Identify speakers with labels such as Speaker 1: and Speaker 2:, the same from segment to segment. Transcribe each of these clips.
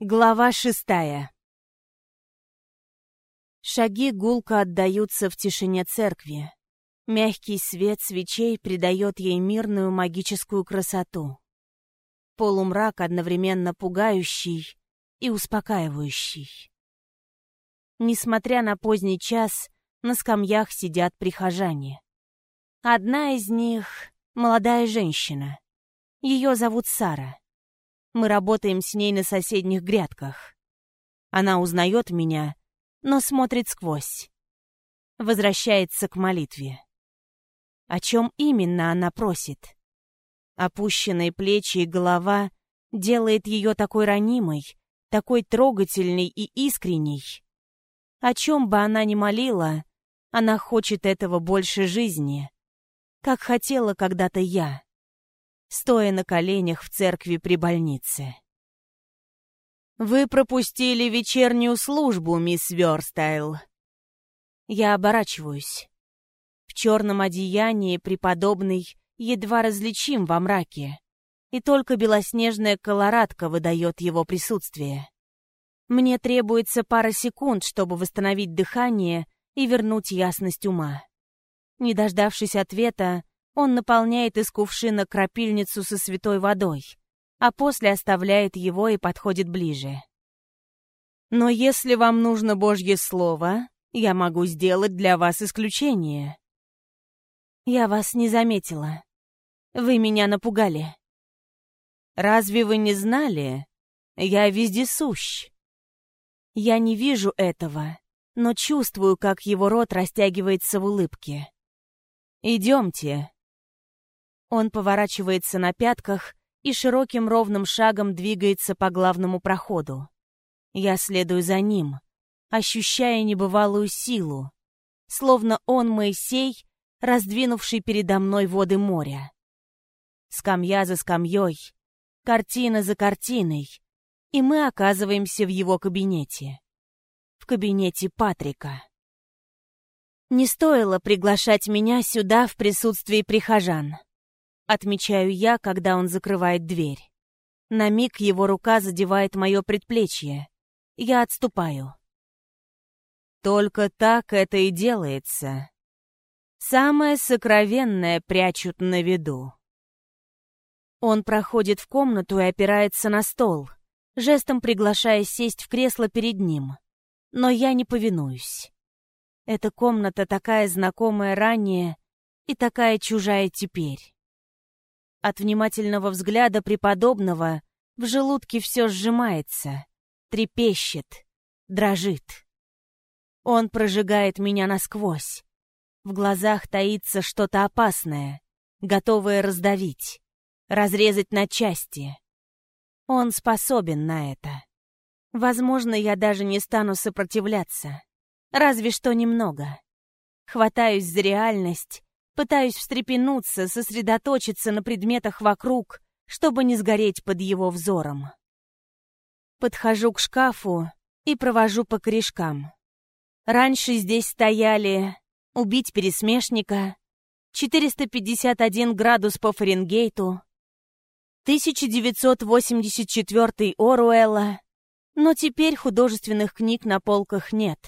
Speaker 1: Глава шестая Шаги гулко отдаются в тишине церкви. Мягкий свет свечей придает ей мирную магическую красоту. Полумрак одновременно пугающий и успокаивающий. Несмотря на поздний час, на скамьях сидят прихожане. Одна из них — молодая женщина. Ее зовут Сара. Мы работаем с ней на соседних грядках. Она узнает меня, но смотрит сквозь. Возвращается к молитве. О чем именно она просит? Опущенные плечи и голова делает ее такой ранимой, такой трогательной и искренней. О чем бы она ни молила, она хочет этого больше жизни, как хотела когда-то я стоя на коленях в церкви при больнице. «Вы пропустили вечернюю службу, мисс Верстайл». Я оборачиваюсь. В черном одеянии преподобный едва различим во мраке, и только белоснежная колоратка выдает его присутствие. Мне требуется пара секунд, чтобы восстановить дыхание и вернуть ясность ума. Не дождавшись ответа, он наполняет из кувшина крапильницу со святой водой, а после оставляет его и подходит ближе. Но если вам нужно Божье Слово, я могу сделать для вас исключение. Я вас не заметила. Вы меня напугали. Разве вы не знали? Я вездесущ. Я не вижу этого, но чувствую, как его рот растягивается в улыбке. Идемте, он поворачивается на пятках и широким ровным шагом двигается по главному проходу. Я следую за ним, ощущая небывалую силу, словно он Моисей, раздвинувший передо мной воды моря. Скамья за скамьей, картина за картиной, и мы оказываемся в его кабинете. В кабинете Патрика. Не стоило приглашать меня сюда в присутствии прихожан. Отмечаю я, когда он закрывает дверь. На миг его рука задевает мое предплечье. Я отступаю. Только так это и делается. Самое сокровенное прячут на виду. Он проходит в комнату и опирается на стол, жестом приглашая сесть в кресло перед ним. Но я не повинуюсь. Эта комната такая знакомая ранее и такая чужая теперь. От внимательного взгляда преподобного в желудке все сжимается, трепещет, дрожит. Он прожигает меня насквозь. В глазах таится что-то опасное, готовое раздавить, разрезать на части. Он способен на это. Возможно, я даже не стану сопротивляться. Разве что немного. Хватаюсь за реальность Пытаюсь встрепенуться, сосредоточиться на предметах вокруг, чтобы не сгореть под его взором. Подхожу к шкафу и провожу по корешкам. Раньше здесь стояли «Убить пересмешника», 451 градус по Фаренгейту, 1984 Оруэлла, но теперь художественных книг на полках нет.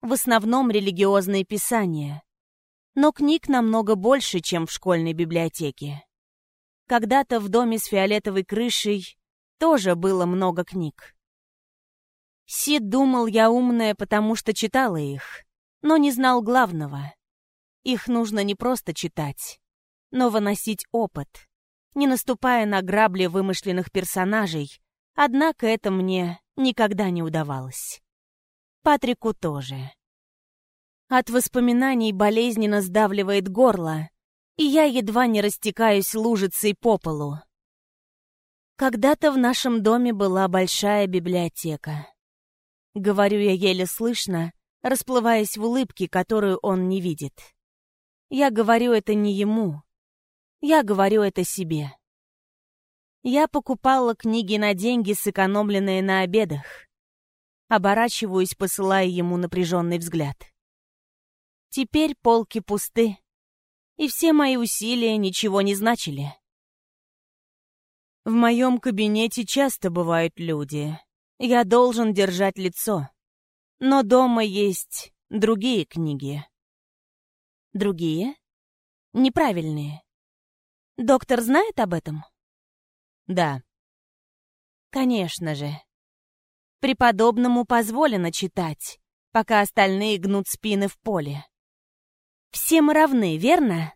Speaker 1: В основном религиозные писания но книг намного больше, чем в школьной библиотеке. Когда-то в доме с фиолетовой крышей тоже было много книг. Сид думал, я умная, потому что читала их, но не знал главного. Их нужно не просто читать, но выносить опыт, не наступая на грабли вымышленных персонажей, однако это мне никогда не удавалось. Патрику тоже. От воспоминаний болезненно сдавливает горло, и я едва не растекаюсь лужицей по полу. Когда-то в нашем доме была большая библиотека. Говорю я еле слышно, расплываясь в улыбке, которую он не видит. Я говорю это не ему. Я говорю это себе. Я покупала книги на деньги, сэкономленные на обедах. Оборачиваюсь, посылая ему напряженный взгляд. Теперь полки пусты, и все мои усилия ничего не значили. В моем кабинете часто бывают люди, Я должен держать лицо. Но дома есть другие книги. Другие? Неправильные. Доктор знает об этом? Да. Конечно же. Преподобному позволено читать, пока остальные гнут спины в поле. Все мы равны, верно?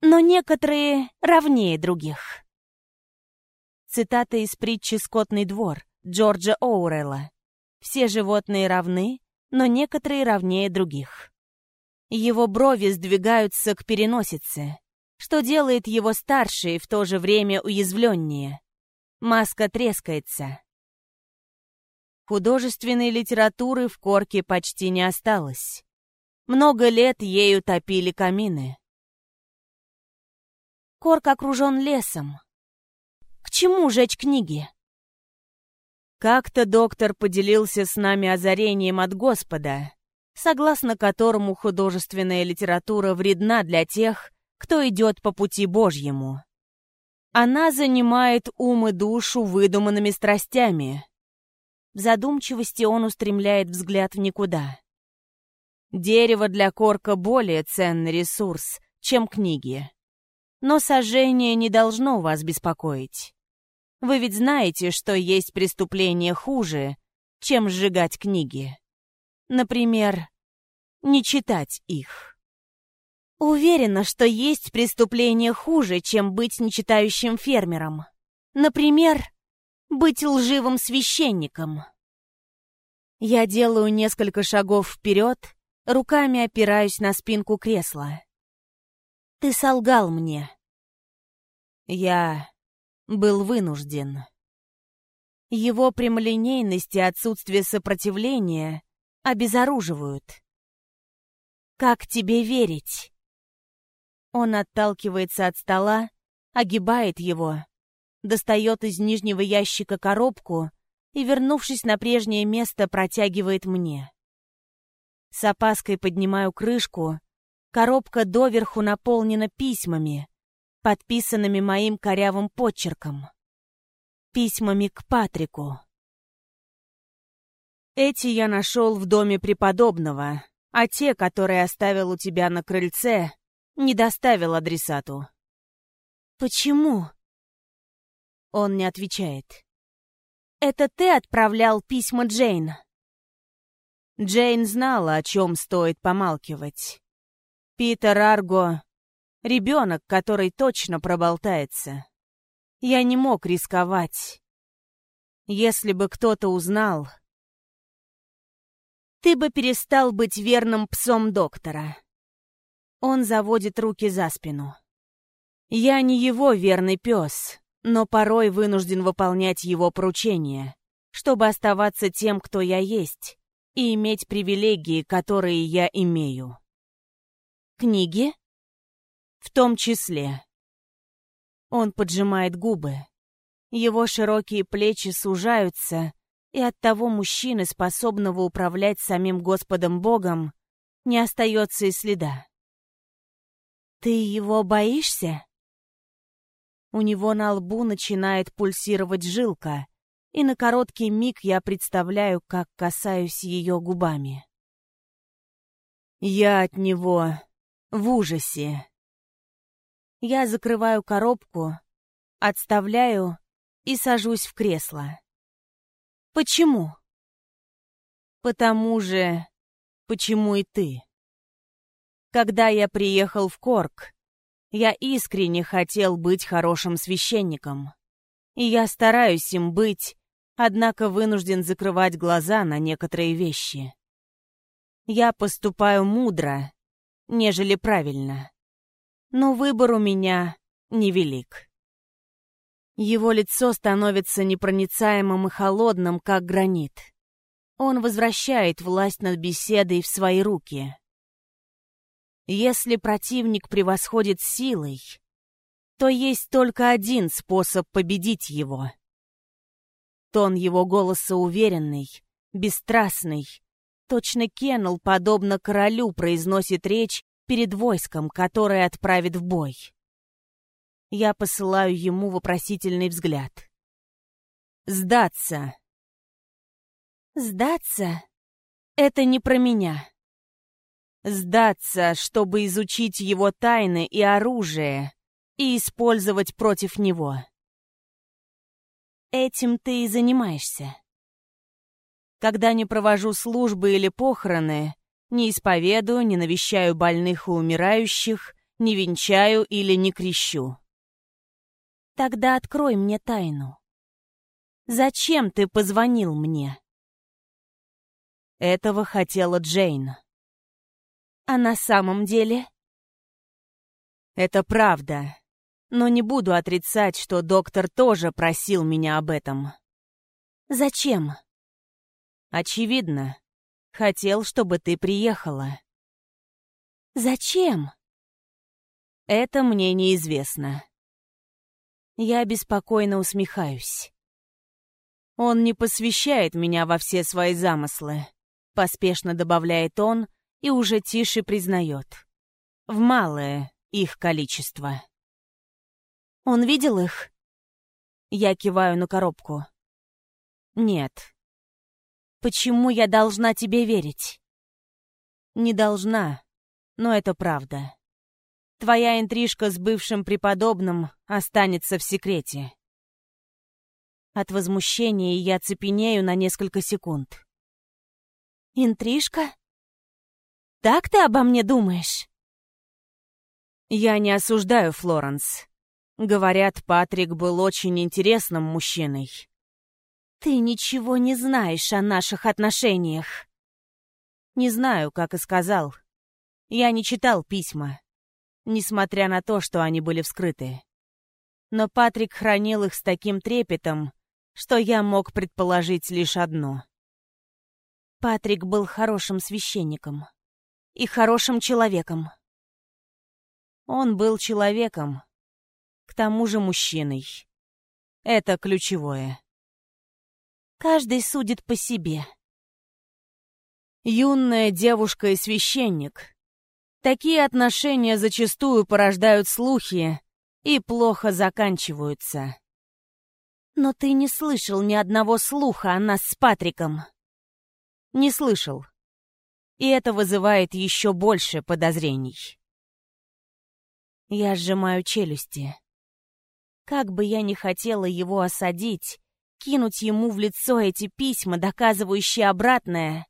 Speaker 1: Но некоторые равнее других. Цитата из притчи «Скотный двор» Джорджа Оуэлла. Все животные равны, но некоторые равнее других. Его брови сдвигаются к переносице, что делает его старше и в то же время уязвленнее. Маска трескается. Художественной литературы в корке почти не осталось. Много лет ею топили камины. Корк окружен лесом. К чему жечь книги? Как-то доктор поделился с нами озарением от Господа, согласно которому художественная литература вредна для тех, кто идет по пути Божьему. Она занимает ум и душу выдуманными страстями. В задумчивости он устремляет взгляд в никуда. Дерево для корка более ценный ресурс, чем книги. Но сожжение не должно вас беспокоить. Вы ведь знаете, что есть преступление хуже, чем сжигать книги. Например, не читать их. Уверена, что есть преступление хуже, чем быть нечитающим фермером. Например, быть лживым священником. Я делаю несколько шагов вперед, руками опираюсь на спинку кресла. Ты солгал мне. Я был вынужден. Его прямолинейность и отсутствие сопротивления обезоруживают. Как тебе верить? Он отталкивается от стола, огибает его, достает из нижнего ящика коробку и, вернувшись на прежнее место, протягивает мне. С опаской поднимаю крышку, коробка доверху наполнена письмами, подписанными моим корявым почерком. Письмами к Патрику. Эти я нашел в доме преподобного, а те, которые оставил у тебя на крыльце, не доставил адресату. Почему? Он не отвечает. Это ты отправлял письма Джейн? Джейн знала, о чем стоит помалкивать. Питер Арго — ребенок, который точно проболтается. Я не мог рисковать. Если бы кто-то узнал, ты бы перестал быть верным псом доктора. Он заводит руки за спину. Я не его верный пес, но порой вынужден выполнять его поручения, чтобы оставаться тем, кто я есть, и иметь привилегии, которые я имею. Книги? В том числе. Он поджимает губы. Его широкие плечи сужаются, и от того мужчины, способного управлять самим Господом Богом, не остается и следа. «Ты его боишься?» У него на лбу начинает пульсировать жилка, и на короткий миг я представляю, как касаюсь ее губами. Я от него в ужасе. Я закрываю коробку, отставляю и сажусь в кресло. Почему? Потому же, почему и ты. Когда я приехал в Корк, я искренне хотел быть хорошим священником. И я стараюсь им быть, однако вынужден закрывать глаза на некоторые вещи. Я поступаю мудро, нежели правильно. Но выбор у меня невелик. Его лицо становится непроницаемым и холодным, как гранит. Он возвращает власть над беседой в свои руки. Если противник превосходит силой, то есть только один способ победить его. Тон его голоса уверенный, бесстрастный. Точно Кеннел, подобно королю, произносит речь перед войском, которое отправит в бой. Я посылаю ему вопросительный взгляд. «Сдаться!» Сдаться — это не про меня. Сдаться, чтобы изучить его тайны и оружие и использовать против него. Этим ты и занимаешься. Когда не провожу службы или похороны, не исповедую, не навещаю больных и умирающих, не венчаю или не крещу. Тогда открой мне тайну. Зачем ты позвонил мне? Этого хотела Джейн. А на самом деле? Это правда. Но не буду отрицать, что доктор тоже просил меня об этом. Зачем? Очевидно. Хотел, чтобы ты приехала. Зачем? Это мне неизвестно. Я беспокойно усмехаюсь. Он не посвящает меня во все свои замыслы. Поспешно добавляет он и уже тише признает. В малое их количество. Он видел их? Я киваю на коробку. Нет. Почему я должна тебе верить? Не должна, но это правда. Твоя интрижка с бывшим преподобным останется в секрете. От возмущения я цепенею на несколько секунд. Интрижка? Так ты обо мне думаешь? Я не осуждаю Флоренс. Говорят, Патрик был очень интересным мужчиной. Ты ничего не знаешь о наших отношениях. Не знаю, как и сказал. Я не читал письма, несмотря на то, что они были вскрыты. Но Патрик хранил их с таким трепетом, что я мог предположить лишь одно. Патрик был хорошим священником и хорошим человеком. Он был человеком, тому же мужчиной. Это ключевое. Каждый судит по себе. Юная девушка и священник. Такие отношения зачастую порождают слухи и плохо заканчиваются. Но ты не слышал ни одного слуха о нас с Патриком. Не слышал. И это вызывает еще больше подозрений. Я сжимаю челюсти. Как бы я ни хотела его осадить, кинуть ему в лицо эти письма, доказывающие обратное,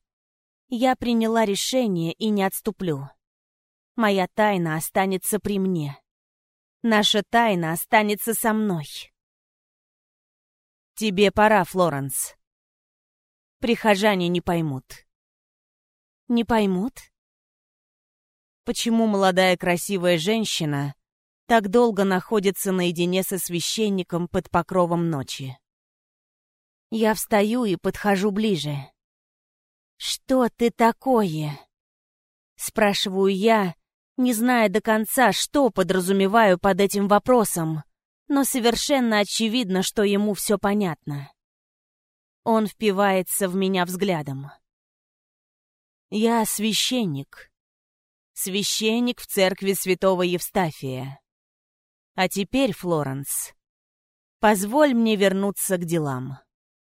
Speaker 1: я приняла решение и не отступлю. Моя тайна останется при мне. Наша тайна останется со мной. «Тебе пора, Флоренс». Прихожане не поймут. Не поймут? Почему молодая красивая женщина так долго находится наедине со священником под покровом ночи? Я встаю и подхожу ближе. «Что ты такое?» Спрашиваю я, не зная до конца, что подразумеваю под этим вопросом но совершенно очевидно, что ему все понятно. Он впивается в меня взглядом. Я священник. Священник в церкви святого Евстафия. А теперь, Флоренс, позволь мне вернуться к делам.